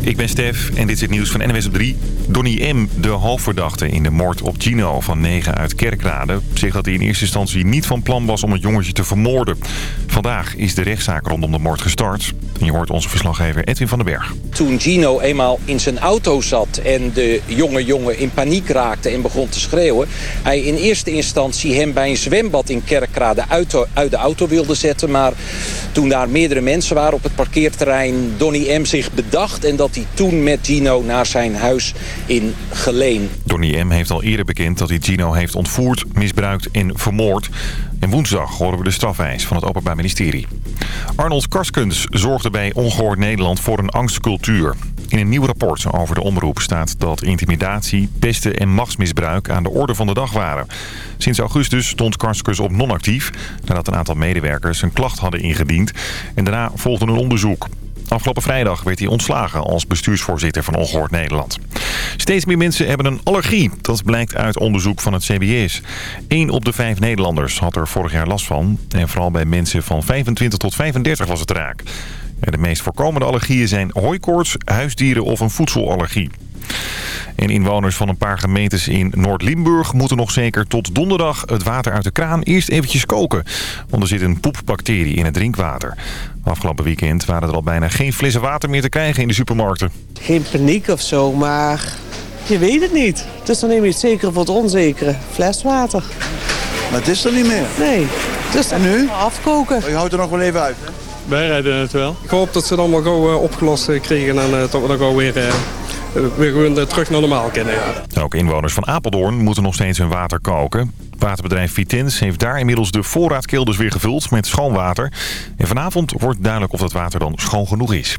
Ik ben Stef en dit is het nieuws van NWS op 3. Donny M., de hoofdverdachte in de moord op Gino van 9 uit Kerkrade... zegt dat hij in eerste instantie niet van plan was om het jongetje te vermoorden. Vandaag is de rechtszaak rondom de moord gestart. Je hoort onze verslaggever Edwin van den Berg. Toen Gino eenmaal in zijn auto zat en de jonge jongen in paniek raakte en begon te schreeuwen... hij in eerste instantie hem bij een zwembad in Kerkrade uit uit de auto wilde zetten... maar toen daar meerdere mensen waren op het parkeerterrein... Donny M. zich bedacht en dat hij toen met Gino naar zijn huis in Geleen. Donny M. heeft al eerder bekend dat hij Gino heeft ontvoerd, misbruikt en vermoord. En woensdag horen we de strafeis van het Openbaar Ministerie. Arnold Karskens zorgde bij Ongehoord Nederland voor een angstcultuur. In een nieuw rapport over de omroep staat dat intimidatie, pesten en machtsmisbruik aan de orde van de dag waren. Sinds augustus stond Karskens op non-actief nadat een aantal medewerkers een klacht hadden ingediend. En daarna volgde een onderzoek. Afgelopen vrijdag werd hij ontslagen als bestuursvoorzitter van Ongehoord Nederland. Steeds meer mensen hebben een allergie. Dat blijkt uit onderzoek van het CBS. 1 op de 5 Nederlanders had er vorig jaar last van. En vooral bij mensen van 25 tot 35 was het raak. De meest voorkomende allergieën zijn hooikoorts, huisdieren of een voedselallergie. En inwoners van een paar gemeentes in Noord-Limburg moeten nog zeker tot donderdag het water uit de kraan eerst eventjes koken. Want er zit een poepbacterie in het drinkwater. Afgelopen weekend waren er al bijna geen flessen water meer te krijgen in de supermarkten. Geen paniek of zo, maar je weet het niet. Dus dan neem je het zekere voor het onzekere. Fleswater. Maar het is er niet meer. Nee. Dus En nu? afkoken. Je houdt er nog wel even uit, hè? Wij rijden het wel. Ik hoop dat ze het allemaal gauw uh, opgelost uh, kregen en uh, dat we dan gauw weer, weer gewoon terug naar normaal kunnen. Ja. Ook inwoners van Apeldoorn moeten nog steeds hun water koken. Waterbedrijf Vitens heeft daar inmiddels de voorraadkelders weer gevuld met schoon water. En vanavond wordt duidelijk of dat water dan schoon genoeg is.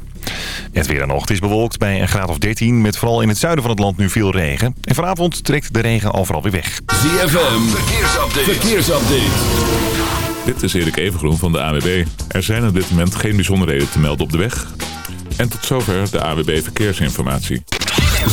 Het weer en nog. Het is bewolkt bij een graad of 13 met vooral in het zuiden van het land nu veel regen. En vanavond trekt de regen overal weer weg. ZFM, verkeersupdate. verkeersupdate. Dit is Erik Evengroen van de AWB. Er zijn op dit moment geen bijzonderheden te melden op de weg. En tot zover de AWB Verkeersinformatie.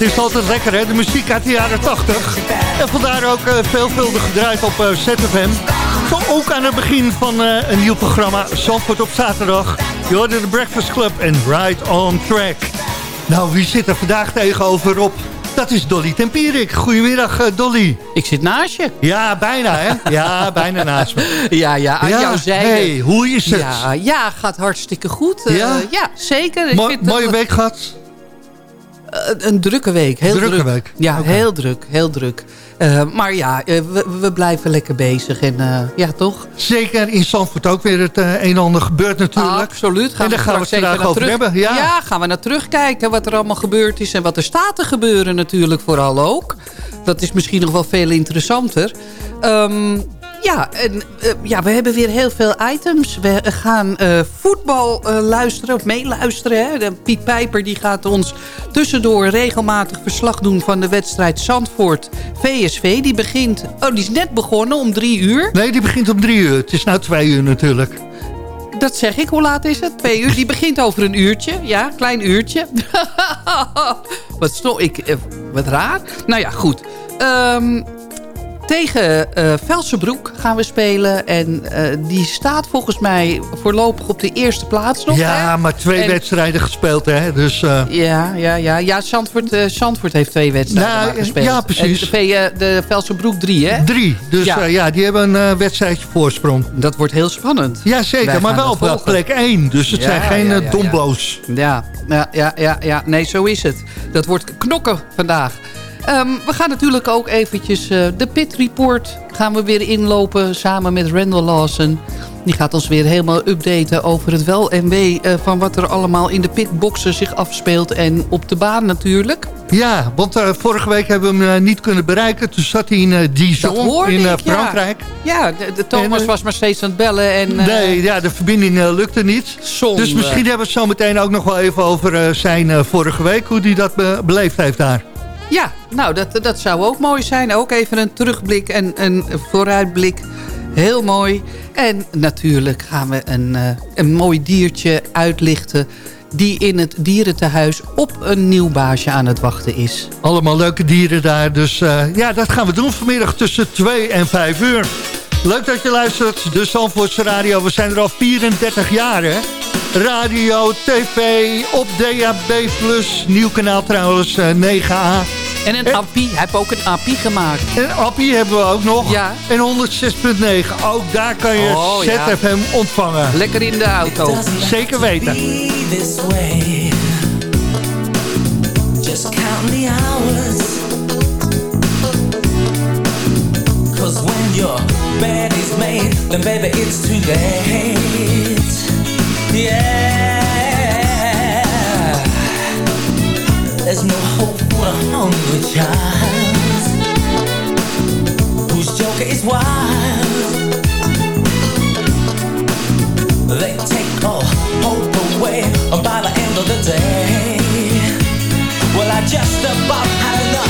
Het is altijd lekker, hè? De muziek uit de jaren 80. En vandaar ook uh, veelvuldig gedraaid op uh, ZFM. Zo ook aan het begin van uh, een nieuw programma, Zandvoort op zaterdag. Je hoorde de Breakfast Club en Ride on Track. Nou, wie zit er vandaag tegenover Rob? Dat is Dolly Tempierik. Goedemiddag, Dolly. Ik zit naast je. Ja, bijna, hè? Ja, bijna naast me. Ja, ja, aan ja, jouw zijde. Hey, hoe is het? Ja, ja gaat hartstikke goed. Ja, ja zeker. Mo mooie week gehad? Een drukke week. Heel drukke druk. week? Ja, okay. heel druk. Heel druk. Uh, maar ja, uh, we, we, blijven lekker bezig. En ja, toch? Zeker in Zandvoort ook weer het een en ander gebeurt natuurlijk. Ah, absoluut. Gaan en daar gaan we het vandaag over terug, hebben. Ja. ja, gaan we naar terugkijken wat er allemaal gebeurd is. En wat er staat te gebeuren natuurlijk vooral ook. Dat is misschien nog wel veel interessanter. Um, ja, en, uh, ja, we hebben weer heel veel items. We gaan uh, voetbal uh, luisteren, of meeluisteren. Hè. De Piet Pijper die gaat ons tussendoor regelmatig verslag doen... van de wedstrijd Zandvoort-VSV. Die begint, oh, die is net begonnen om drie uur. Nee, die begint om drie uur. Het is nou twee uur natuurlijk. Dat zeg ik. Hoe laat is het? Twee uur. Die begint over een uurtje. Ja, klein uurtje. wat, sto ik, wat raar. Nou ja, goed. Um, tegen uh, Velsenbroek gaan we spelen. En uh, die staat volgens mij voorlopig op de eerste plaats nog. Ja, hè? maar twee en... wedstrijden gespeeld, hè? Dus, uh... Ja, ja, ja. ja Zandvoort, Zandvoort heeft twee wedstrijden nou, gespeeld. Ja, precies. En de, de Velsenbroek drie, hè? Drie. Dus ja, ja die hebben een wedstrijdje voorsprong. Dat wordt heel spannend. Ja, zeker. maar wel op plek één. Dus het ja, zijn geen ja, dombo's. Ja, ja, ja, ja, ja. Nee, zo is het. Dat wordt knokken vandaag. Um, we gaan natuurlijk ook eventjes uh, de Pit Report gaan we weer inlopen samen met Randall Lawson. Die gaat ons weer helemaal updaten over het wel en wee uh, van wat er allemaal in de pitboxen zich afspeelt. En op de baan natuurlijk. Ja, want uh, vorige week hebben we hem niet kunnen bereiken. Toen zat hij in Dijon in ik, Frankrijk. Ja, ja de, de Thomas en, was maar steeds aan het bellen. En, nee, ja, de verbinding lukte niet. Zonde. Dus misschien hebben we het zo meteen ook nog wel even over zijn vorige week. Hoe hij dat be beleefd heeft daar. Ja, nou, dat, dat zou ook mooi zijn. Ook even een terugblik en een vooruitblik. Heel mooi. En natuurlijk gaan we een, uh, een mooi diertje uitlichten... die in het dierentehuis op een nieuw baasje aan het wachten is. Allemaal leuke dieren daar. Dus uh, ja, dat gaan we doen vanmiddag tussen 2 en 5 uur. Leuk dat je luistert. De Zandvoortse Radio. We zijn er al 34 jaar, hè? Radio, tv, op DAB+, nieuw kanaal trouwens, uh, 9A. En een appie, hij heeft ook een appie gemaakt. En een appie hebben we ook nog. Ja. En 106.9, ook daar kan je oh, ZFM ja. ontvangen. Lekker in de auto. Zeker weten. Just count the hours Cause when your bed is made Then baby it's too late Yeah. There's no hope for a hungry child Whose joker is wild? They take all hope away By the end of the day Well I just about had enough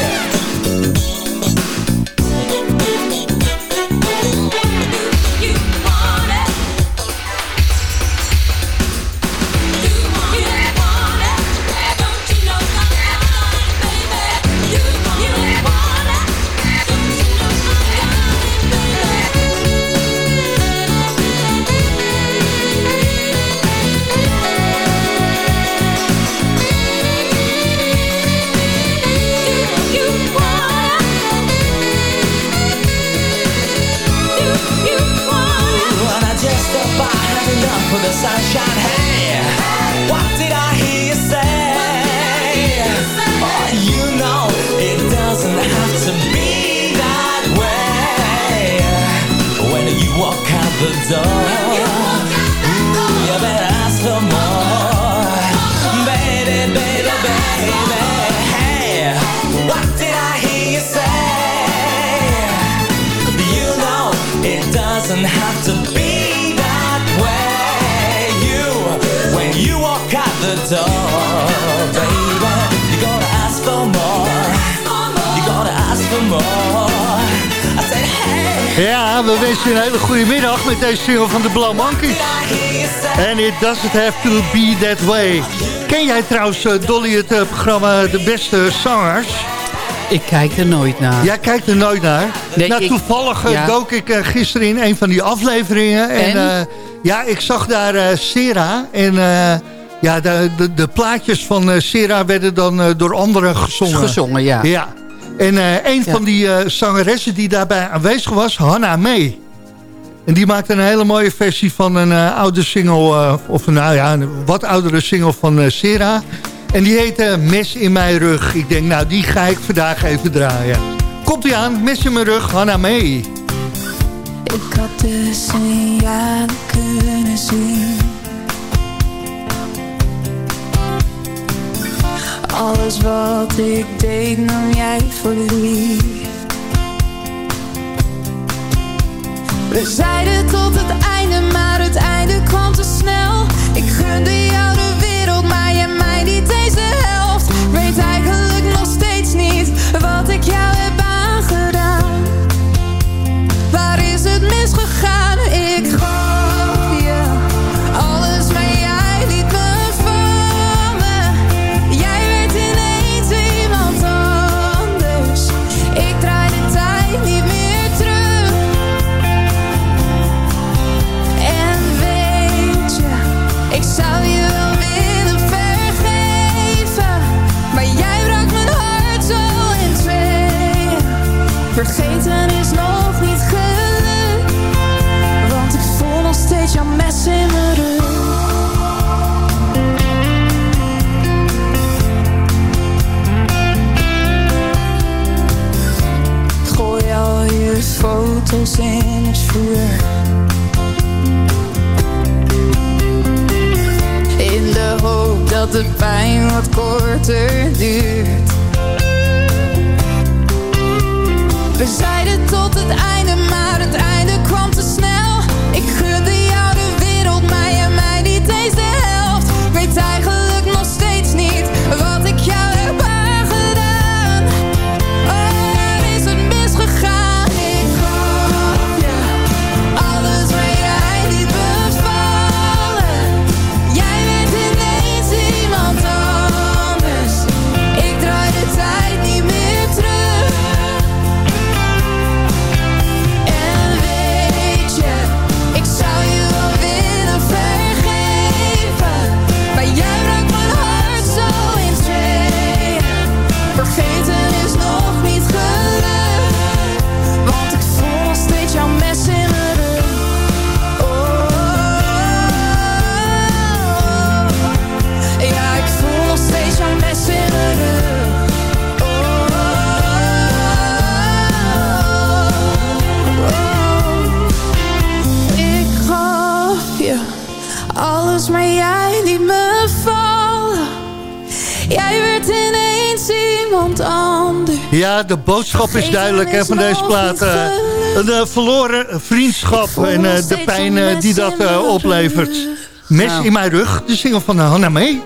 met deze single van de Blauw Monkeys. And it doesn't have to be that way. Ken jij trouwens, eh, Dolly, het eh, programma De Beste Zangers? Ik kijk er nooit naar. Jij kijkt er nooit naar. Nee, nou, ik- toevallig eh, ja. dook ik gisteren in een van die afleveringen. En, En? ja, ik zag daar eh Sera. En ja, de, de, de plaatjes van Sera werden dan door anderen gezongen. Gezongen, ja. Ja. En eh, een Ja. van die zangeressen die daarbij aanwezig was, Hanna May. En die maakte een hele mooie versie van een eh, oude single, eh, of nou ja, een wat oudere single van eh Sera. En die heette Mes in mijn rug. Ik denk, nou, die ga ik vandaag even draaien. Komt ie aan, Mes in mijn rug, Hanna May. Ik had de signalen kunnen zien. Alles wat ik deed nam jij voor lief. We zeiden tot het einde, maar het einde kwam te snel. Ik gunde jou de wereld, maar jij mij niet deze helft. Ik weet eigenlijk nog steeds niet wat ik jou heb aangedaan. Waar is het misgegaan? In de hoop dat de pijn wat korter duurt. We zeiden tot het einde, boodschap is duidelijk hè, van deze plaat. een eh, verloren vriendschap en eh, de pijn eh, die dat oplevert. Mes Nou. in mijn rug, de single van Hanna May.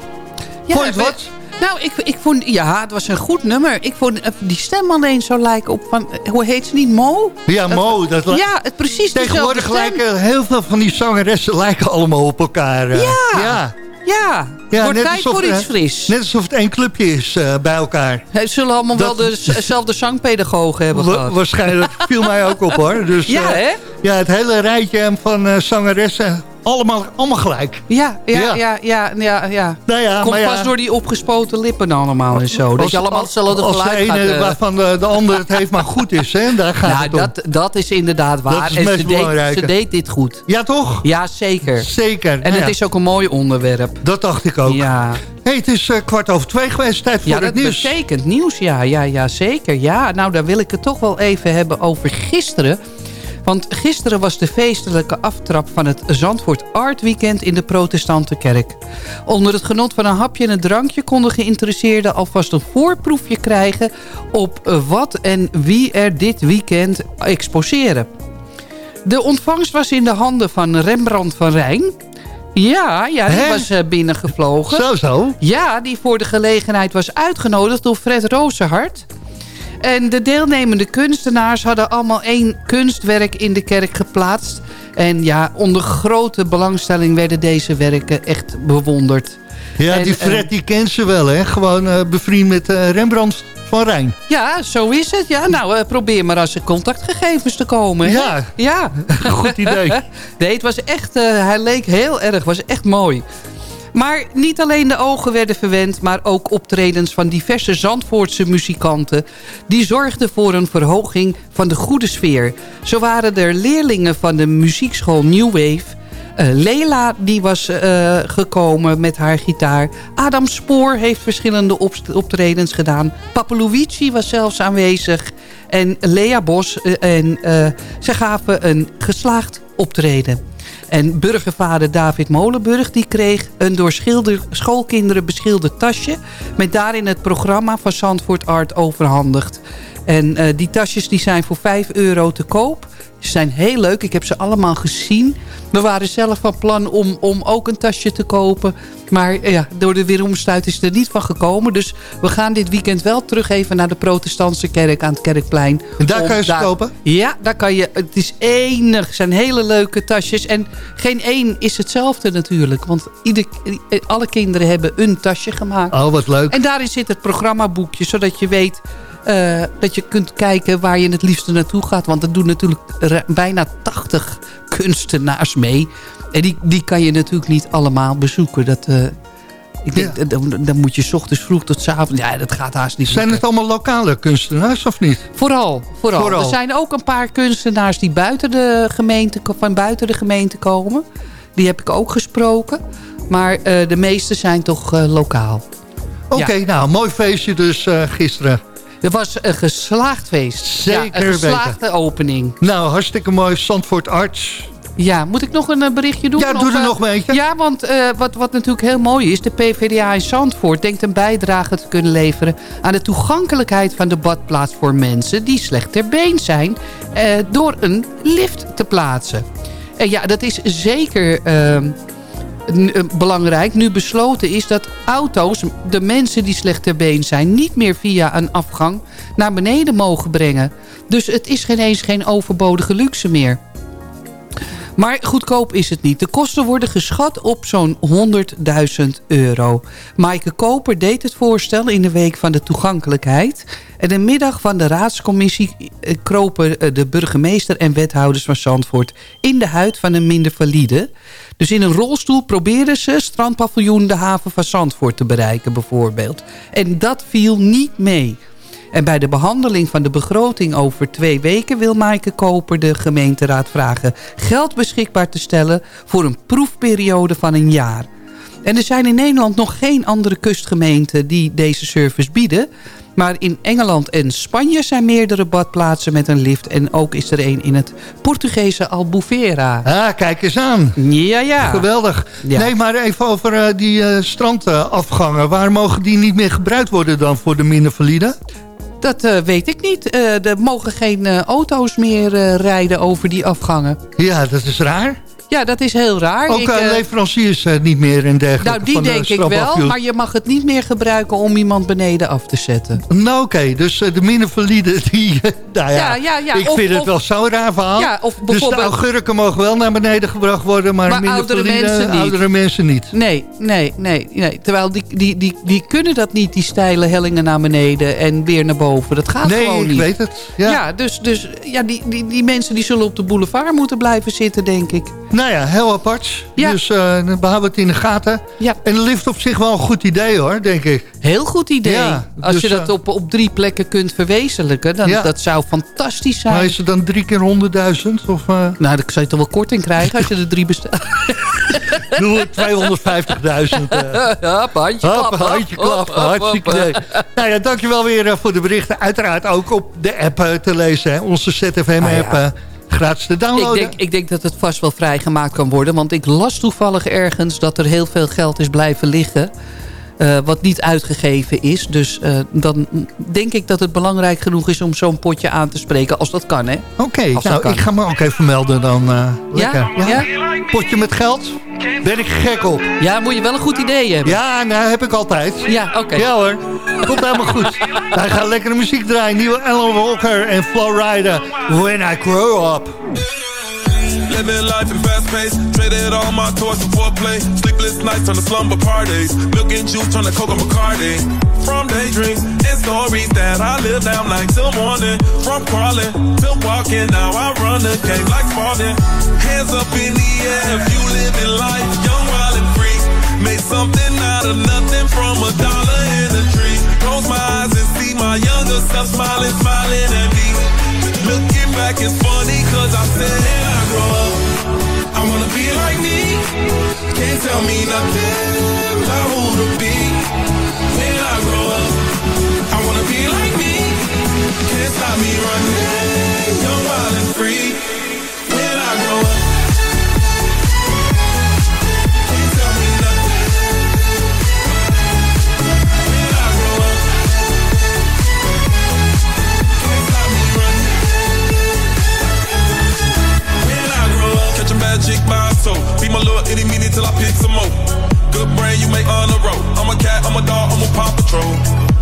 Ja, Vond je het we- wat? Nou, ik, ik vond, ja, het was een goed nummer. Ik vond die stem alleen zo lijken op van, hoe heet ze niet, Mo? Ja, Mo. Dat Ja, het precies Tegenwoordig lijken heel veel van die zangeressen lijken allemaal op elkaar. Ja. ja. Ja, Ja, wordt net tijd alsof, voor iets fris. Net alsof het één clubje is eh, bij elkaar. Ze zullen allemaal Dat- wel de- dezelfde zangpedagogen hebben Wa- gehad. waarschijnlijk viel mij ook op hoor. Dus, Ja, eh, hè? Ja, het hele rijtje van eh, zangeressen allemaal, allemaal gelijk. Ja, ja, Ja. ja, ja, ja. ja, Nou ja, Komt ja, pas door die opgespoten lippen allemaal en zo. Dat je allemaal hetzelfde Als de geluid ene eh, waarvan de, de ander het heeft maar goed is, hè? Daar gaat nou, het om. dat, dat is inderdaad waar. Dat is en ze deed, belangrijke. ze deed dit goed. Ja, toch? Ja, zeker. Zeker. En Nou het ja, is ook een mooi onderwerp. Dat dacht ik ook. Ja, Hey, het is eh, kwart over twee geweest. Tijd voor ja het dat nieuws. betekent nieuws. Ja, ja, ja, zeker. Ja, nou, daar wil ik het toch wel even hebben over gisteren. Want gisteren was de feestelijke aftrap van het Zandvoort Art Weekend in de protestantenkerk. Onder het genot van een hapje en een drankje konden geïnteresseerden alvast een voorproefje krijgen op wat en wie er dit weekend exposeren. De ontvangst was in de handen van Rembrandt van Rijn. Ja, ja die Hè? was eh, binnengevlogen. Zo, zo. Ja, die voor de gelegenheid was uitgenodigd door Fred Rozenhart. En de deelnemende kunstenaars hadden allemaal één kunstwerk in de kerk geplaatst. En ja, onder grote belangstelling werden deze werken echt bewonderd. Ja, En, die eh, Fred die kent ze wel, hè? Gewoon eh, bevriend met eh, Rembrandt van Rijn. Ja, zo is het. Ja, nou, eh, probeer maar als er contactgegevens te komen. hè? Ja. Ja. Goed idee. Nee, het was echt, eh, hij leek heel erg, was echt mooi. Maar niet alleen de ogen werden verwend... maar ook optredens van diverse Zandvoortse muzikanten... die zorgden voor een verhoging van de goede sfeer. Zo waren er leerlingen van de muziekschool New Wave... Eh, Lela die was eh, gekomen met haar gitaar. Adam Spoor heeft verschillende optredens gedaan. Papaluigi was zelfs aanwezig. En Lea Bos. eh, en ze gaven een geslaagd optreden. En burgervader David Molenburg die kreeg een door schoolkinderen beschilderd tasje... met daarin het programma van Zandvoort Art overhandigd. En eh, die tasjes die zijn voor 5 euro te koop. Ze zijn heel leuk. Ik heb ze allemaal gezien. We waren zelf van plan om, om ook een tasje te kopen. Maar eh, ja, door de weeromstuit is er niet van gekomen. Dus we gaan dit weekend wel terug even naar de protestantse kerk aan het Kerkplein. En daar kan je ze kopen? Ja, daar kan je. Het is enig. Het zijn hele leuke tasjes. En geen één is hetzelfde natuurlijk. Want ieder, alle kinderen hebben een tasje gemaakt. Oh, wat leuk. En daarin zit het programmaboekje, zodat je weet eh, dat je kunt kijken waar je het liefste naartoe gaat. Want er doen natuurlijk bijna 80 kunstenaars mee. En die, die kan je natuurlijk niet allemaal bezoeken. Dat, eh, ik denk, dan, dan moet je 's ochtends vroeg tot 's avonds. Ja, dat gaat haast niet. Zijn het allemaal lokale kunstenaars of niet? Vooral, vooral. Vooral. Er zijn ook een paar kunstenaars die buiten de gemeente, van buiten de gemeente komen. Die heb ik ook gesproken. Maar eh, de meeste zijn toch lokaal. Oké, nou, mooi feestje dus gisteren. Het was een geslaagd feest. Zeker ja, een geslaagde opening. Nou, hartstikke mooi. Zandvoort Arts. Ja, moet ik nog een eh, berichtje doen? Ja, doe er eh, nog een eentje. Ja, want eh, wat, wat natuurlijk heel mooi is... de PvdA in Zandvoort denkt een bijdrage te kunnen leveren... aan de toegankelijkheid van de badplaats voor mensen... die slecht ter been zijn... door een lift te plaatsen. En ja, dat is zeker... ehm, eh, belangrijk nu besloten is dat auto's de mensen die slecht ter been zijn... niet meer via een afgang naar beneden mogen brengen. Dus het is geen eens geen overbodige luxe meer. Maar goedkoop is het niet. De kosten worden geschat op zo'n 100.000 euro. Maaike Koper deed het voorstel in de week van de toegankelijkheid. En de middag van de raadscommissie eh, kropen eh, de burgemeester en wethouders van Zandvoort... in de huid van een minder valide. Dus in een rolstoel probeerden ze strandpaviljoen de haven van Zandvoort te bereiken bijvoorbeeld. En dat viel niet mee. En bij de behandeling van de begroting over twee weken... wil Maaike Koper de gemeenteraad vragen geld beschikbaar te stellen... voor een proefperiode van een jaar. En er zijn in Nederland nog geen andere kustgemeenten die deze service bieden... Maar in Engeland en Spanje zijn meerdere badplaatsen met een lift. En ook is er een in het Portugese Albufeira. Ah, kijk eens aan. Ja, ja. Geweldig. Ja. Nee, maar even over eh, die eh, strandafgangen. Waar mogen die niet meer gebruikt worden dan voor de minder valide? Dat eh, weet ik niet. Er mogen geen auto's meer rijden over die afgangen. Ja, dat is raar. Ja, dat is heel raar. Ook Ik, eh, leveranciers eh, niet meer en dergelijke. nou, die van denk ik wel. Maar je mag het niet meer gebruiken om iemand beneden af te zetten. Nou oké, dus de minder valide, die, nou ja, Ja, ja, ja. ik Of- vind het wel zo'n raar verhaal. Ja, of Dus de bijvoorbeeld- augurken mogen wel naar beneden gebracht worden, maar, Maar oudere mensen niet. oudere mensen niet. Nee, nee, nee. nee. Terwijl die, die, die, die kunnen dat niet, die steile hellingen naar beneden en weer naar boven. Dat gaat Nee, gewoon ik niet. weet het. Ja. Ja, dus, dus ja, die, die, die mensen die zullen op de boulevard moeten blijven zitten, denk ik. Nou ja, heel apart. Ja. Dus eh, dan behouden we het in de gaten. Ja. En de lift op zich wel een goed idee hoor, denk ik. Heel goed idee. Ja, Als dus, je dat eh, op, op drie plekken kunt verwezenlijken, dan, dat zou fantastisch zijn. Maar is het dan drie keer 100.000? Of eh Nou, dan zou je toch wel korting krijgen als je er drie bestelt. doen we 250.000? eh Ja, handje Hop, klappen. handje hop, hartstikke idee. Nou ja, dankjewel weer voor de berichten. Uiteraard ook op de app te lezen. Hè. Onze ZFM-app. Ah. Gratis te Ik downloaden. denk, ik denk dat het vast wel vrijgemaakt kan worden. Want ik las toevallig ergens dat er heel veel geld is blijven liggen. Eh, wat niet uitgegeven is. Dus eh, dan denk ik dat het belangrijk genoeg is om zo'n potje aan te spreken. Als dat kan, hè? Oké, nou ik ga me ook even melden dan. eh, lekker. Ja? Potje met geld? Ben ik gek op. Ja, moet je wel een goed idee hebben. Ja, nou heb ik altijd. Ja, oké. Ja hoor, komt helemaal goed. Wij gaan lekkere muziek draaien. Nieuwe Alan Walker en Flowrider. When I Grow Up. Living life in fast pace, traded all my toys for foreplay. Sleepless nights turn to slumber parties. Milk and juice turn to coca McCarty. From daydreams and stories that I live down like till morning. From crawling to walking, now I run the game like Spartan. Hands up in the air if you living life young, wild and free. Made something out of nothing from a dollar in a tree. Close my eyes and see my younger self smiling, smiling at me. Looking back it's funny cause I said grow up I wanna be like me. Can't tell me nothing about who to be. When I grow up I wanna be like me. Can't stop me running Young, wild and free magic by soul. Be my little itty meeny till I pick some more. Good brain, you make on the road. I'm a cat, I'm a dog, I'm a paw patrol.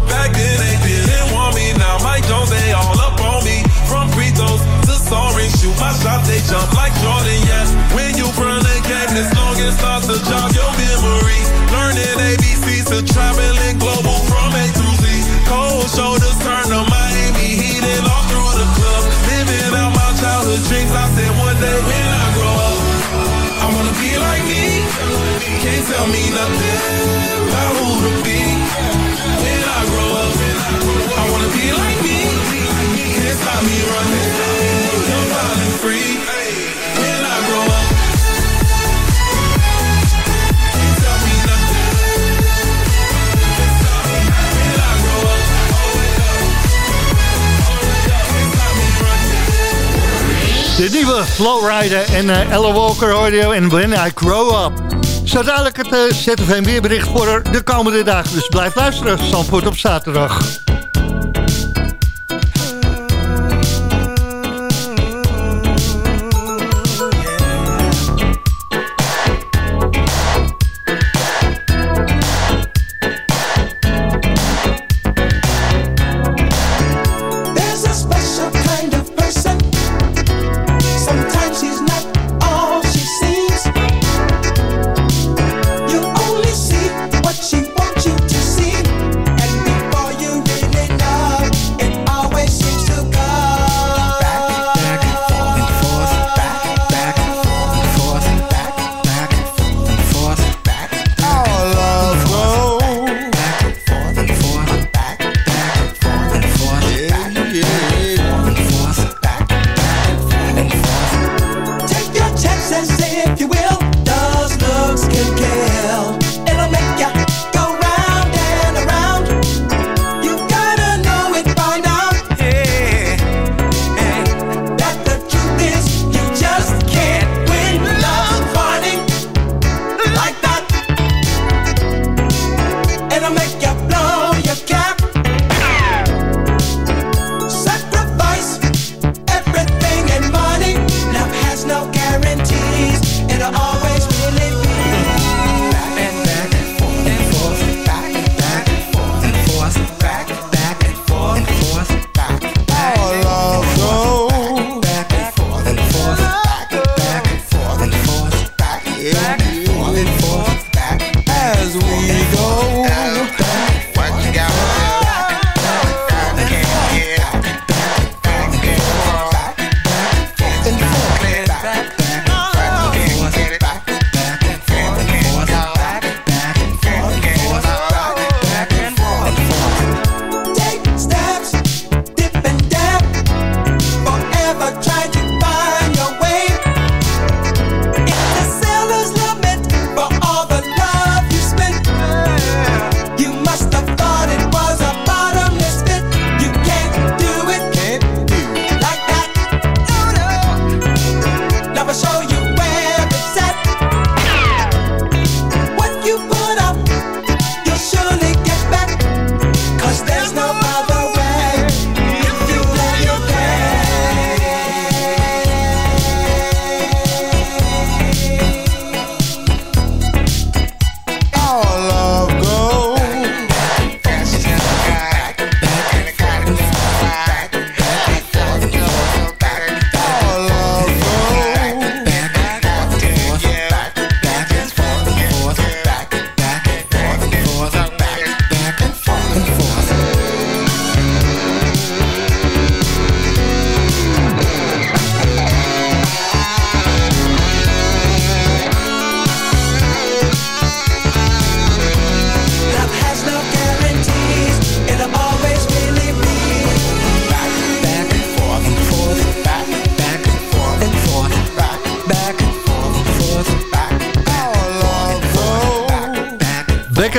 Back then they didn't want me, now Mike Jones, they all up on me. From free to soaring, shoot my shot, they jump like Jordan, yeah. When you run the game, this long it starts to jog your memory. Learning ABCs to traveling global from A through Z. Cold shoulders turn to Miami Heat and all through the club. Living out my childhood dreams. I said one day when I grow up, be like me. Can't tell me nothing about who to be. When I grow up, I wanna be like me. Can't stop me running. And free. De nieuwe Flowrider en eh Ella Walker audio en When I Grow Up. Zo dadelijk het eh, ZFM weerbericht voor de komende dagen. Dus blijf luisteren. Zandvoort op zaterdag.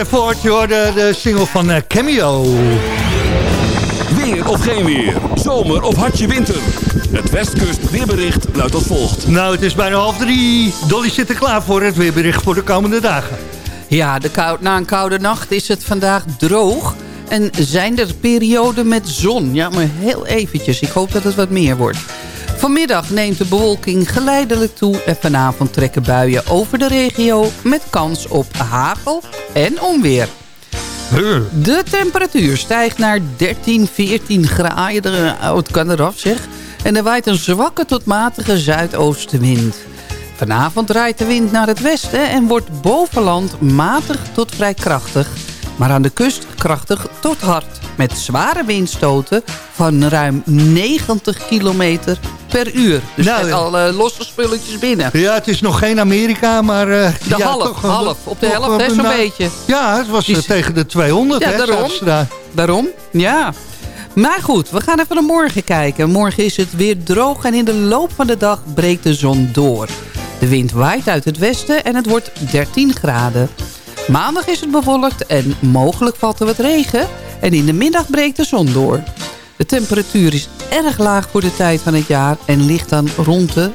Stafford, je hoorde de single van eh, Cameo. Weer of geen weer. Zomer of hartje winter. Het Westkust weerbericht luidt als volgt. Nou, het is bijna half drie. Dolly zit er klaar voor het weerbericht voor de komende dagen. Ja, de kou- na een koude nacht is het vandaag droog. En zijn er perioden met zon. Ja, maar heel eventjes. Ik hoop dat het wat meer wordt. Vanmiddag neemt de bewolking geleidelijk toe... en vanavond trekken buien over de regio... met kans op hagel en onweer. De temperatuur stijgt naar 13, 14 graden. Oh, het kan eraf zeg. En er waait een zwakke tot matige zuidoostenwind. Vanavond draait de wind naar het westen en wordt bovenland matig tot vrij krachtig. Maar aan de kust krachtig tot hard. Met zware windstoten van ruim 90 kilometer per uur. Dus Nou, ja. al losse spulletjes binnen. Ja, het is nog geen Amerika, maar... eh, De ja, half, toch half. Op de helft, hè, zo'n beetje. Ja, het was eh, tegen de 200, Ja, hè, daarom. daar. Daarom, ja. Maar goed, we gaan even naar morgen kijken. Morgen is het weer droog en in de loop van de dag breekt de zon door. De wind waait uit het westen en het wordt 13 graden. Maandag is het bewolkt en mogelijk valt er wat regen. En in de middag breekt de zon door. De temperatuur is erg laag voor de tijd van het jaar en ligt dan rond de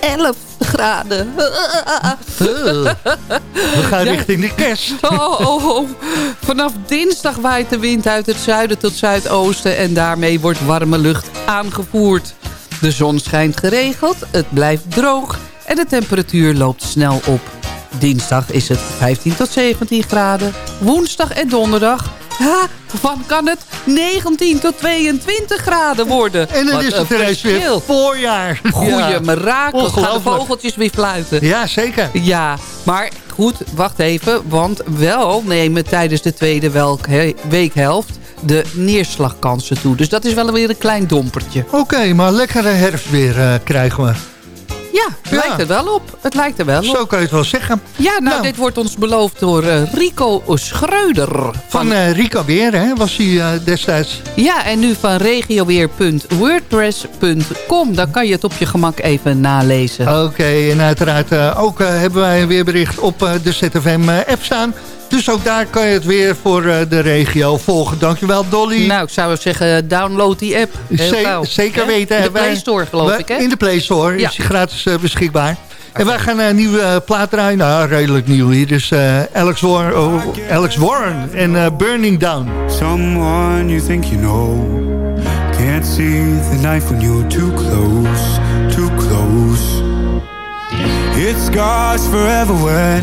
11 graden. We gaan Ja. richting de kerst. Oh, oh, oh. Vanaf dinsdag waait de wind uit het zuiden tot zuidoosten... en daarmee wordt warme lucht aangevoerd. De zon schijnt geregeld, het blijft droog... en de temperatuur loopt snel op. Dinsdag is het 15 tot 17 graden. Woensdag en donderdag... Ha, van kan het 19 tot 22 graden worden. En dan Wat is het een ineens weer voorjaar. Goeie Ja. mirakel. Gaan de vogeltjes weer fluiten. Ja, zeker. Ja, maar goed, wacht even. Want wel nemen tijdens de tweede welk- he- weekhelft de neerslagkansen toe. Dus dat is wel weer een klein dompertje. Oké, maar lekkere herfstweer eh, krijgen we. Ja, het Ja. lijkt er wel op. Het lijkt er wel op. Zo kan je het wel zeggen. Ja, nou, Nou. dit wordt ons beloofd door eh, Rico Schreuder. Van eh Rico Weer, hè, was hij eh, destijds. Ja, en nu van regioweer.wordpress.com. Dan kan je het op je gemak even nalezen. Oké, en uiteraard ook hebben wij een weerbericht op de ZFM-app staan. Dus ook daar kan je het weer voor eh, de regio volgen. Dankjewel, Dolly. Nou, ik zou zeggen, download die app. Heel zeker weten. In de Play Store, geloof wij- ik, hè? In de Play Store Ja. is die gratis eh, beschikbaar. En wij gaan een nieuwe eh, plaat draaien. Nou, redelijk nieuw hier. Dus eh, Alex, Warren, oh, Alex Warren en eh, Burning Down. Someone you think you know Can't see the knife when you're too close, too close It scars forever when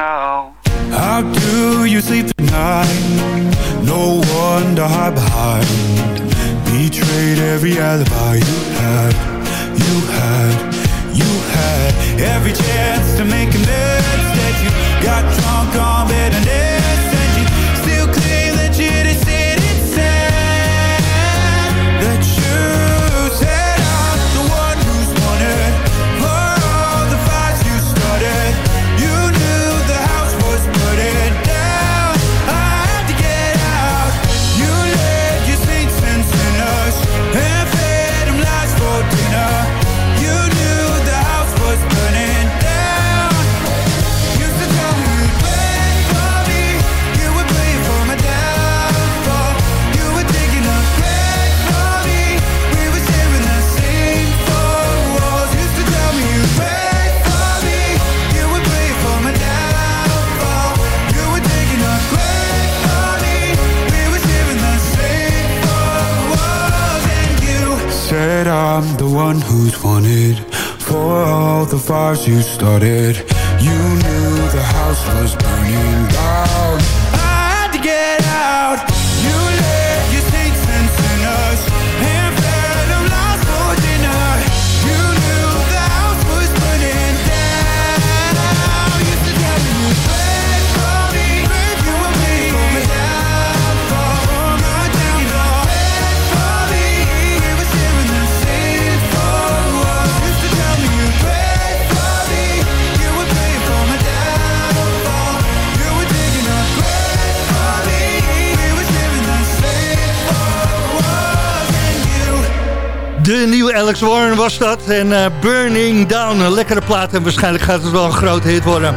at you now how do you sleep at night? No one to hide behind. Betrayed every alibi you had, you had, you had. Every chance to make amends that you got drunk on bitterness one who's wanted For all the fires you started. You knew the house was burning. De nieuwe Alex Warren was dat. En eh, Burning Down, een lekkere plaat. En waarschijnlijk gaat het wel een groot hit worden.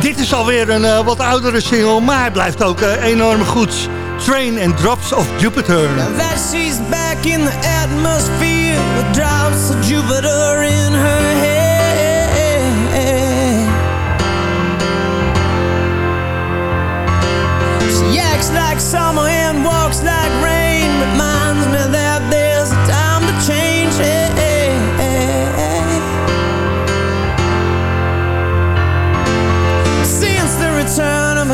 Dit is alweer een eh, wat oudere single, maar blijft ook eh, enorm goed. Train and Drops of Jupiter. That she's back in the atmosphere with drops of Jupiter in her like walks like rain,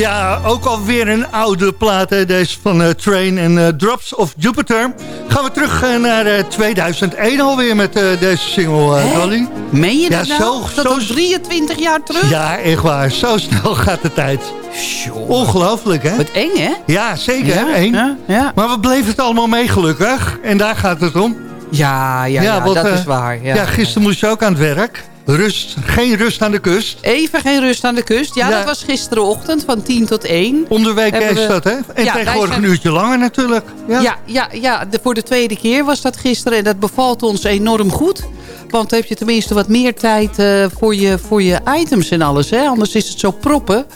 Ja, ook alweer een oude plaat, hè, deze van eh, Train en eh, Drops of Jupiter. Gaan we terug eh, naar eh, 2001 alweer met deze single, Dolly. Meen je Ja, dat nou? zo- dat zo- al 23 jaar terug? Ja, echt waar. Zo snel gaat de tijd. Ongelooflijk, hè? Wat eng, hè? Ja, zeker. Ja, Eén. ja, ja. Maar we bleven het allemaal mee, gelukkig. En daar gaat het om. Ja, ja, ja, want, dat is waar. Ja. Ja, gisteren moest je ook aan het werk. Rust, geen rust aan de kust. Even geen rust aan de kust. Ja, Ja. dat was gisterenochtend van 10 tot 1. Om de week Hebben is dat, hè? En Ja, tegenwoordig zijn- een uurtje langer natuurlijk. Ja. Ja, ja, ja de, voor de tweede keer was dat gisteren. En dat bevalt ons enorm goed. Want dan heb je tenminste wat meer tijd eh, voor, je, voor je items en alles. Hè? Anders is het zo proppen.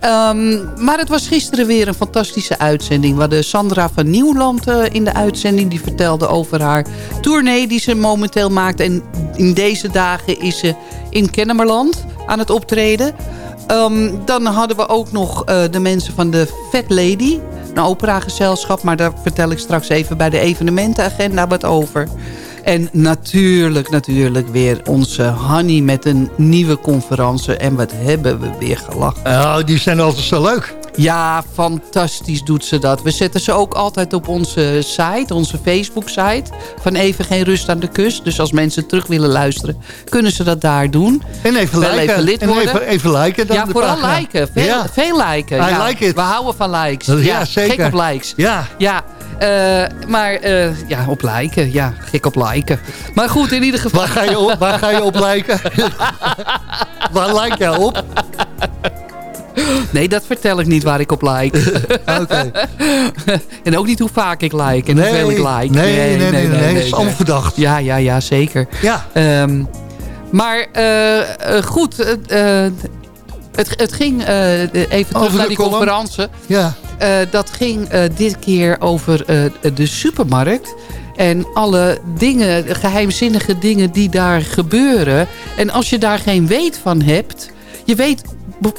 Ehm, maar het was gisteren weer een fantastische uitzending. We hadden Sandra van Nieuwland eh, in de uitzending. Die vertelde over haar tournee die ze momenteel maakt. En in deze dagen is ze in Kennemerland aan het optreden. Ehm, dan hadden we ook nog eh, de mensen van de Fat Lady. Een operagezelschap, maar daar vertel ik straks even bij de evenementenagenda wat over. En natuurlijk, natuurlijk weer onze Hanny met een nieuwe conferentie. En wat hebben we weer gelachen. Oh, die zijn altijd zo leuk. Ja, fantastisch doet ze dat. We zetten ze ook altijd op onze site, onze Facebook-site... van Even Geen Rust aan de Kust. Dus als mensen terug willen luisteren, kunnen ze dat daar doen. En even Wel liken. even lid en worden. even, even liken dan ja, vooral pagina. liken. Veel, Ja. veel liken. I ja. like it. We houden van likes. Ja, zeker. Gek op likes. Ja. Ja, maar eh, ja, op liken. Ja, gek op liken. Maar goed, in ieder geval... Waar ga je op, waar ga je op liken? waar like jij op? Nee, dat vertel ik niet waar ik op like. Oké. en ook niet hoe vaak ik like en hoeveel ik like. nee, nee, nee, nee, nee, dat is allemaal verdacht. Ja, ja, ja, zeker. Ja. Ehm, maar eh, eh, goed, eh, eh, het, het ging eh, even terug Over naar de die conferentie. Ja. Eh, dat ging eh, dit keer over eh, de supermarkt. En alle dingen, geheimzinnige dingen die daar gebeuren. En als je daar geen weet van hebt... Je weet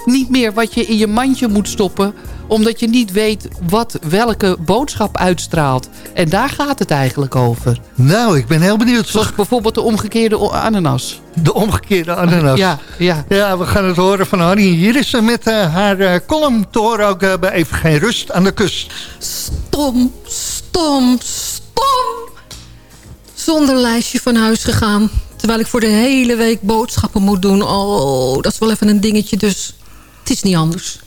niet meer wat je in je mandje moet stoppen... omdat je niet weet wat welke boodschap uitstraalt. En daar gaat het eigenlijk over. Nou, ik ben heel benieuwd. Zoals bijvoorbeeld de omgekeerde ananas. De omgekeerde ananas. Ja, ja. Ja, we gaan het horen van Harry. Hier is ze met eh, haar eh, column te horen ook eh, bij Even Geen Rust aan de Kust. Stom, stom, stom. Zonder lijstje van huis gegaan. Terwijl ik voor de hele week boodschappen moet doen. Oh, dat is wel even een dingetje, dus het is niet anders.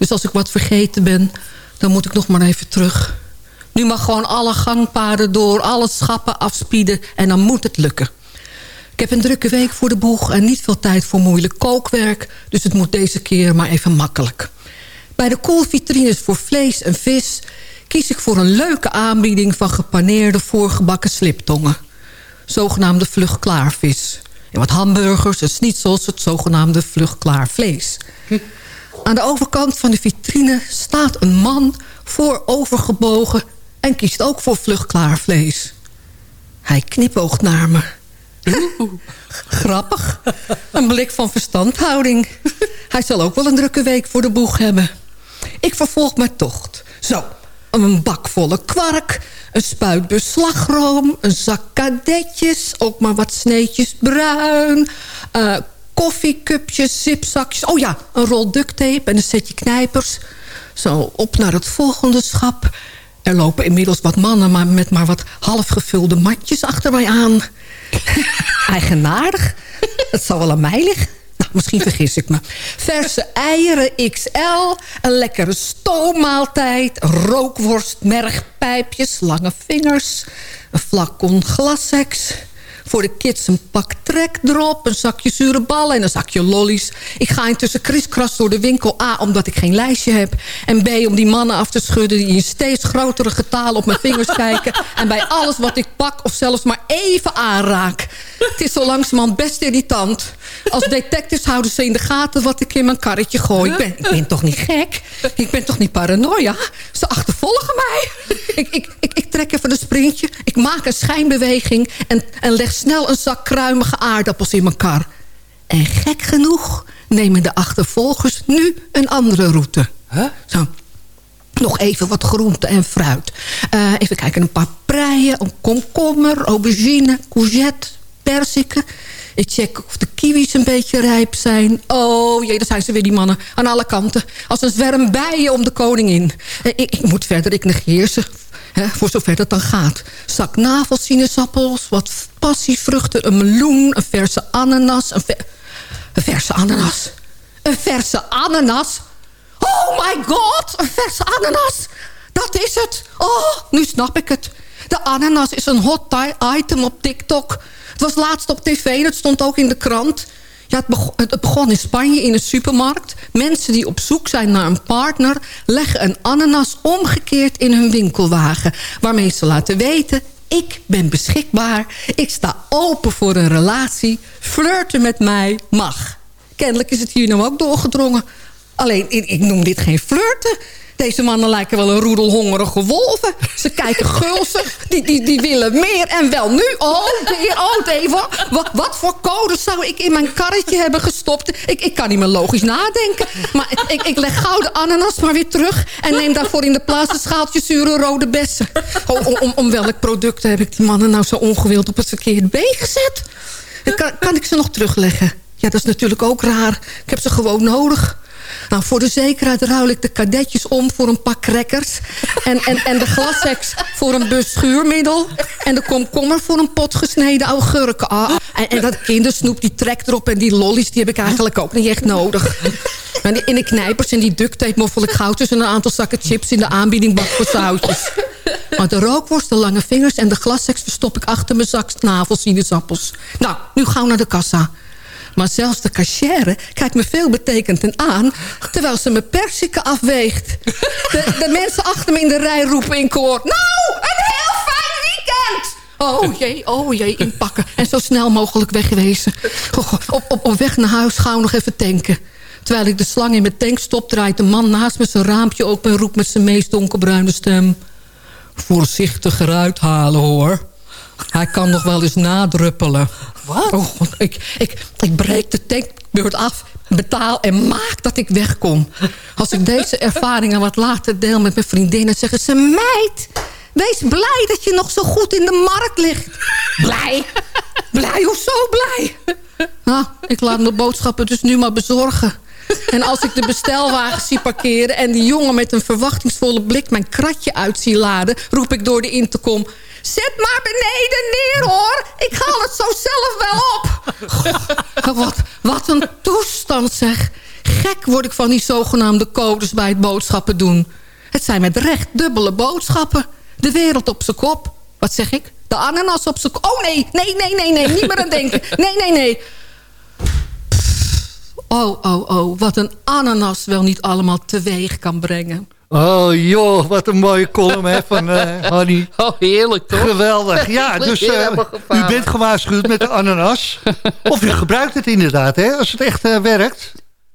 Dus als ik wat vergeten ben, dan moet ik nog maar even terug. Nu mag gewoon alle gangpaden door, alle schappen afspieden... en dan moet het lukken. Ik heb een drukke week voor de boeg en niet veel tijd voor moeilijk kookwerk... dus het moet deze keer maar even makkelijk. Bij de koelvitrines voor vlees en vis... kies ik voor een leuke aanbieding van gepaneerde voorgebakken sliptongen. Zogenaamde vlugklaarvis. En wat hamburgers en schnitzels, het zogenaamde vlugklaar vlees. Aan de overkant van de vitrine staat een man voorovergebogen... en kiest ook voor vlugklaar vlees. Hij knipoogt naar me. Grappig. Een blik van verstandhouding. Hij zal ook wel een drukke week voor de boeg hebben. Ik vervolg mijn tocht. Zo, een bak volle kwark, een spuitbus slagroom... een zak kadetjes, ook maar wat sneetjes bruin... eh, koffiecupjes, zipzakjes... oh ja, een rol ducttape en een setje knijpers. Zo, op naar het volgende schap. Er lopen inmiddels wat mannen maar met maar wat halfgevulde matjes achter mij aan. Eigenaardig. Het zal wel aan mij liggen. Nou, misschien vergis ik me. Verse eieren XL, een lekkere stoommaaltijd... rookworst, mergpijpjes, lange vingers... een flacon glassex... Voor de kids een pak trekdrop, een zakje zure ballen en een zakje lollies. Ik ga intussen kriskras door de winkel A, omdat ik geen lijstje heb. En B, om die mannen af te schudden die in steeds grotere getalen op mijn vingers kijken. En bij alles wat ik pak of zelfs maar even aanraak. Het is zo langzamerhand best irritant. Als detectives houden ze in de gaten wat ik in mijn karretje gooi. Ik ben, ik ben toch niet gek? Ik ben toch niet paranoia? Ze achtervolgen mij. Ik, ik, ik, ik trek even een sprintje. Ik maak een schijnbeweging en, en leg snel een zak kruimige aardappels in mijn kar. En gek genoeg nemen de achtervolgers nu een andere route. Zo. Nog even wat groente en fruit. Eh, even kijken, een paar preien, een komkommer, aubergine, courgette, perziken. Ik check of de kiwis een beetje rijp zijn. Oh jee, daar zijn ze weer die mannen. Aan alle kanten. Als een zwerm bijen om de koningin. Eh, Ik, ik moet verder, ik negeer ze. Hè, voor zover dat dan gaat. Zak navelsinaasappels, wat passievruchten, een meloen, een verse ananas. Een, een verse ananas. Een verse ananas? Oh my god, een verse ananas. Dat is het. Oh, nu snap ik het. De ananas is een hot item op TikTok. Het was laatst op tv en het stond ook in de krant. Ja, het, begon, in Spanje in een supermarkt. Mensen die op zoek zijn naar een partner... leggen een ananas omgekeerd in hun winkelwagen... waarmee ze laten weten... ik ben beschikbaar, ik sta open voor een relatie... flirten met mij mag. Kennelijk is het hier nou ook doorgedrongen. Alleen, ik, noem dit geen flirten. Deze mannen lijken wel een roedel hongerige wolven. Ze kijken gulzig, die, die, die willen meer. En wel nu. Oh, oh even. Wat, wat voor codes zou ik in mijn karretje hebben gestopt? Ik, ik kan niet meer logisch nadenken. Maar ik, ik leg gouden ananas maar weer terug... en neem daarvoor in de plaats een schaaltje zure rode bessen. Oh, om, om, om welk product heb ik die mannen nou zo ongewild op het verkeerde been gezet? Kan, kan ik ze nog terugleggen? Ja, dat is natuurlijk ook raar. Ik heb ze gewoon nodig. Nou, voor de zekerheid ruil ik de kadetjes om voor een pak crackers. En, en, en de glassex voor een bus. En de komkommer voor een pot gesneden augurken. Ah, en, en dat kindersnoep, die trekt erop. En die lollies, die heb ik eigenlijk ook niet echt nodig. En in de knijpers en die duct tape moffel ik goud tussen een aantal zakken chips in de aanbiedingbak voor zoutjes. Maar de rookworst, de lange vingers en de glassex verstop ik achter mijn zak snavelsinaasappels. Nou, nu gauw naar de kassa. Maar zelfs de cachère kijkt me veelbetekend aan... terwijl ze me persiken afweegt. De, de mensen achter me in de rij roepen in koor... Nou, een heel fijn weekend! Oh jee, oh jee, inpakken. En zo snel mogelijk wegwezen. Op, op, op weg naar huis gauw nog even tanken. Terwijl ik de slang in mijn tank stop... draait de man naast me zijn raampje open... en roept met zijn meest donkerbruine stem... Voorzichtiger uithalen, hoor. Hij kan nog wel eens nadruppelen. Wat? Oh, God, ik, ik, ik breek de tankbeurt af, betaal en maak dat ik wegkom. Als ik deze ervaringen wat later deel met mijn vriendinnen... zeggen ze, meid, wees blij dat je nog zo goed in de markt ligt. Blij? Blij? Hoezo blij? Nou, ik laat mijn boodschappen dus nu maar bezorgen. En als ik de bestelwagen zie parkeren... en die jongen met een verwachtingsvolle blik mijn kratje uit zie laden... roep ik door de intercom... Zet maar beneden neer, hoor. Ik haal het zo zelf wel op. Wat, wat een toestand, zeg. Gek word ik van die zogenaamde codes bij het boodschappen doen. Het zijn met recht dubbele boodschappen. De wereld op zijn kop. Wat zeg ik? De ananas op zijn kop. Oh nee, nee, nee, nee, nee. Niet meer aan denken. Nee, nee, nee. Oh, oh, oh. Wat een ananas wel niet allemaal teweeg kan brengen. Oh joh, wat een mooie column hè, van eh Hanny. Oh, heerlijk toch? Geweldig. Ja, dus eh, u bent gewaarschuwd met de ananas. Of u gebruikt het inderdaad, hè, als het echt eh, werkt.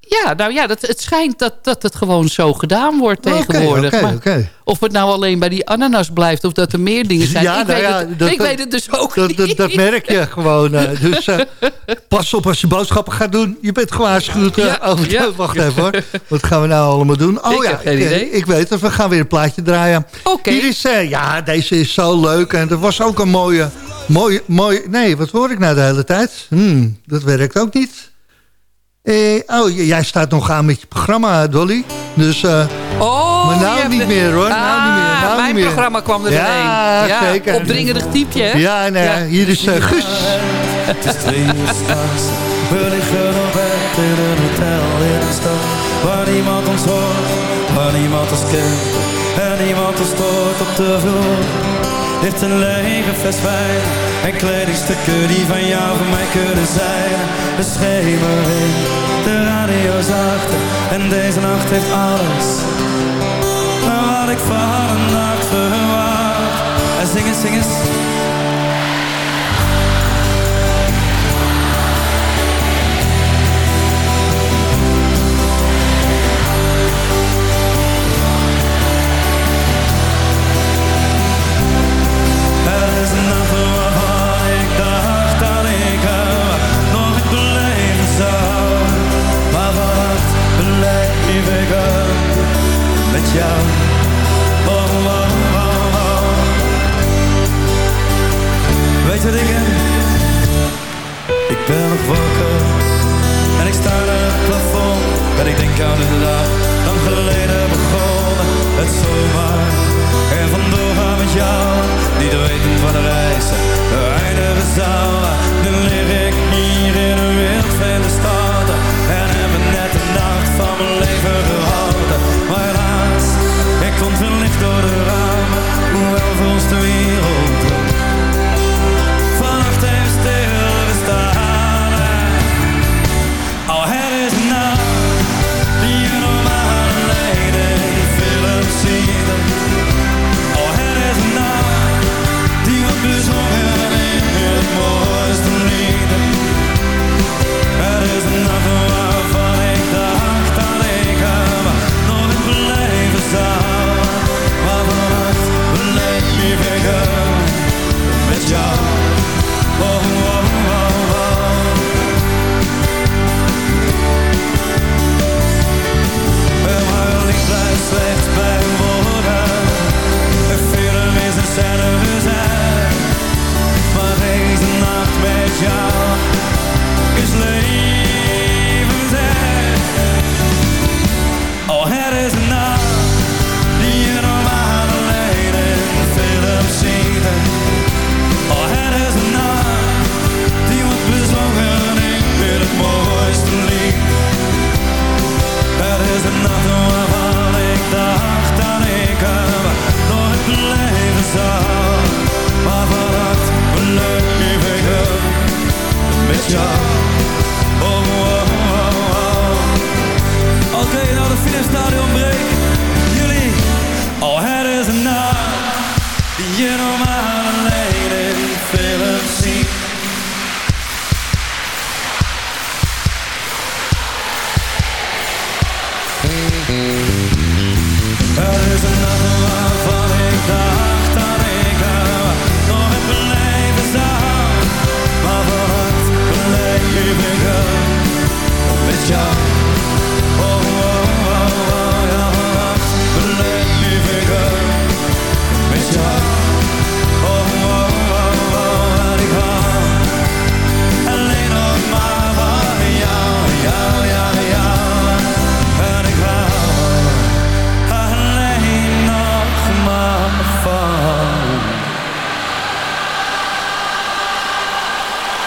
Ja, nou ja, dat, het schijnt dat, dat het gewoon zo gedaan wordt tegenwoordig. Maar oké. Of het nou alleen bij die ananas blijft... of dat er meer dingen zijn, Ja, ik, nou weet, ja, het, dat- ik weet het dus ook Dat, niet. dat, dat merk je gewoon. eh. dus eh, pas op als je boodschappen gaat doen. Je bent gewaarschuwd. Ja, ja. Wacht even hoor. Wat gaan we nou allemaal doen? Oh Ik ja, heb geen ik, idee. ik weet het. We gaan weer een plaatje draaien. Hier is, eh, ja, deze is zo leuk. En er was ook een mooie, mooie, mooie... Nee, wat hoor ik nou de hele tijd? Hmm, dat werkt ook niet. Eh, oh, jij staat nog aan met je programma, Dolly. Dus, eh, Oh, maar nou hebt niet de- meer hoor. Nou niet meer. Ah, Nou mijn niet meer. programma kwam er ja, doorheen. Ja, zeker. opdringerig typje, hè? Ja, nee, hier is eh, Guus. Het is twee uur s'nachts. We liggen op bed in een hotel in een stad Waar niemand ons hoort, waar niemand ons kent En niemand ons stoort op de vloer Ligt een lege fles wijn En kledingstukken die van jou voor mij kunnen zijn. De schemering, de radio zachter En deze nacht heeft alles Wat ik van een nacht verwacht. En zing eens, zing eens met jou. Oh, oh, oh, oh. Weet je dingen? Ik ben nog wakker en ik sta aan het plafond. En ik denk aan de dag, lang geleden begonnen. Het zomaar en vandoor gaan met jou. Niet weten van de reizen, de eindige zaal. Nu leer ik hier in een wereld van de stad en heb net de nacht van mijn leven komt een licht door de ramen, hoewel volgens de weer.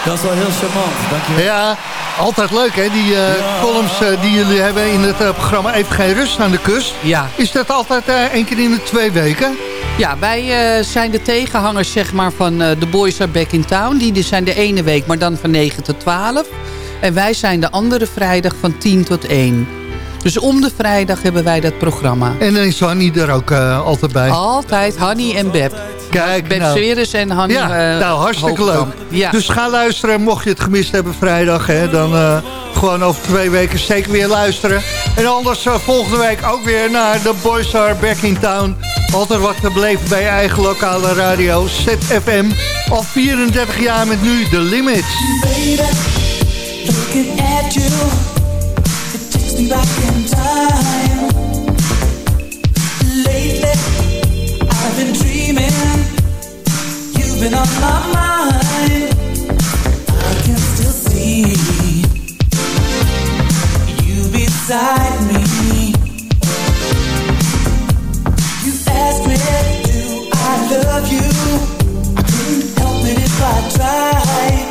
Dat is wel heel charmant, dankjewel. Ja, altijd leuk hè, die eh, columns eh, die jullie hebben in het eh, programma Even Geen Rust aan de Kust. Ja. Is dat altijd eh, één keer in de twee weken? Ja, wij eh, zijn de tegenhangers zeg maar, van eh, The Boys Are Back in Town. Die, die zijn de ene week, maar dan van 9 tot 12. En wij zijn de andere vrijdag van 10 tot 1. Dus om de vrijdag hebben wij dat programma. En dan is Hanny er ook eh, altijd bij. Altijd Hanny en Beb. Kijk, Beb nou. Sweres en Hanny Ja, eh, nou hartstikke leuk. Ja. Dus ga luisteren, mocht je het gemist hebben vrijdag. Hè, dan eh, gewoon over twee weken zeker weer luisteren. En anders eh, volgende week ook weer naar The Boys Are Back in Town. Altijd wat te beleven bij je eigen lokale radio, ZFM. Al 34 jaar met nu The Limits. Baby, looking at you, it takes me back in time. Been on my mind. I can still see you beside me. You asked me, do I love you? I couldn't help it if I tried.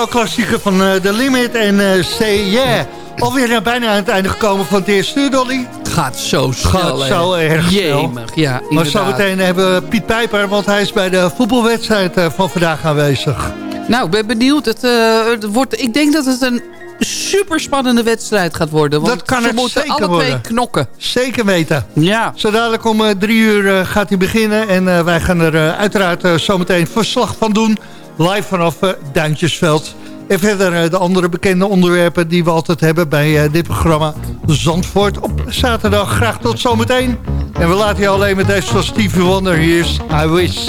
Disco-klassieker van uh, The Limit en uh, Say Yeah. Alweer bijna aan het einde gekomen van het eerste uur, Dolly. Gaat zo snel. Gaat zo erg snel. Jemig, ja, inderdaad. Maar zometeen hebben we Piet Pijper, want hij is bij de voetbalwedstrijd van vandaag aanwezig. Nou, ik ben benieuwd. Het, het wordt, ik denk dat het een super spannende wedstrijd gaat worden. Want dat kan ze moeten zeker alle worden. twee knokken. Zeker weten. Ja. Zo dadelijk om drie uur gaat hij beginnen. En wij gaan er uiteraard zometeen verslag van doen. Live vanaf Duintjesveld. En verder de andere bekende onderwerpen die we altijd hebben bij dit programma. Zandvoort op zaterdag. Graag tot zometeen. En we laten je alleen met deze van Stevie Wonder. Hier is I Wish.